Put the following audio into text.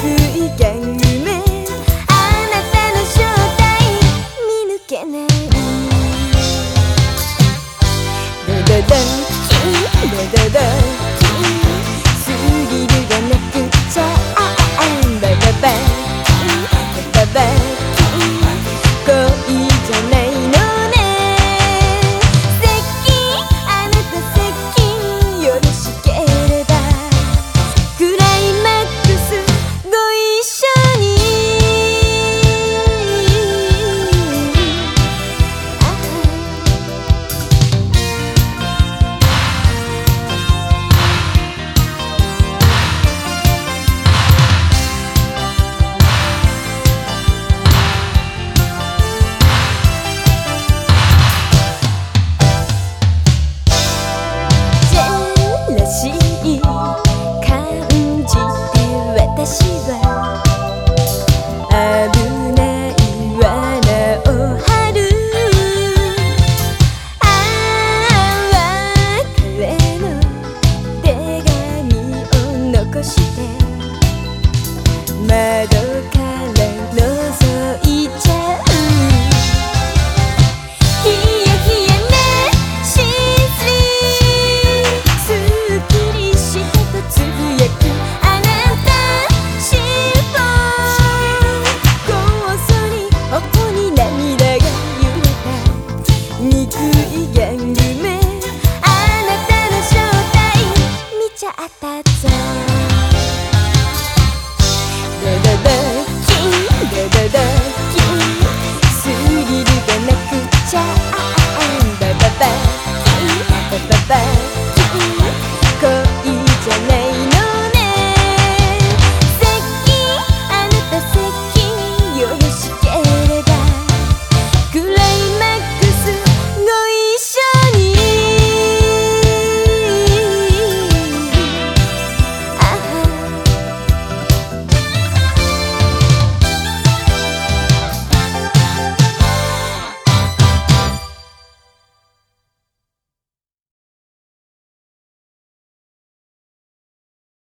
คืออี 憎い現実